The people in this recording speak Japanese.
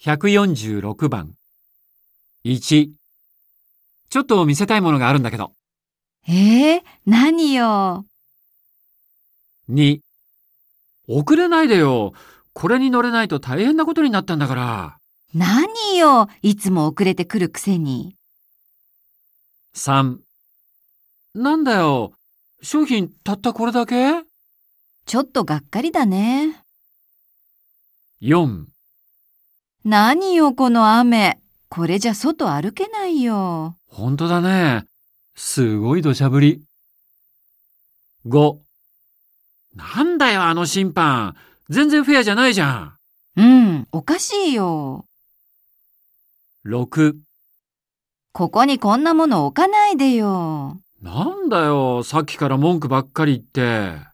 146番。1。ちょっと見せたいものがあるんだけど。ええ何よ？2。遅れないでよ。これに乗れないと大変なことになったんだから。何よ？いつも遅れてくるくせに。3。なんだよ。商品たったこれだけ？ちょっとがっかりだね。?4。何よ、この雨。これじゃ外歩けないよ。ほんとだね。すごい土砂降り。5。なんだよ、あの審判。全然フェアじゃないじゃん。うん、おかしいよ。6。ここにこんなもの置かないでよ。なんだよ、さっきから文句ばっかり言って。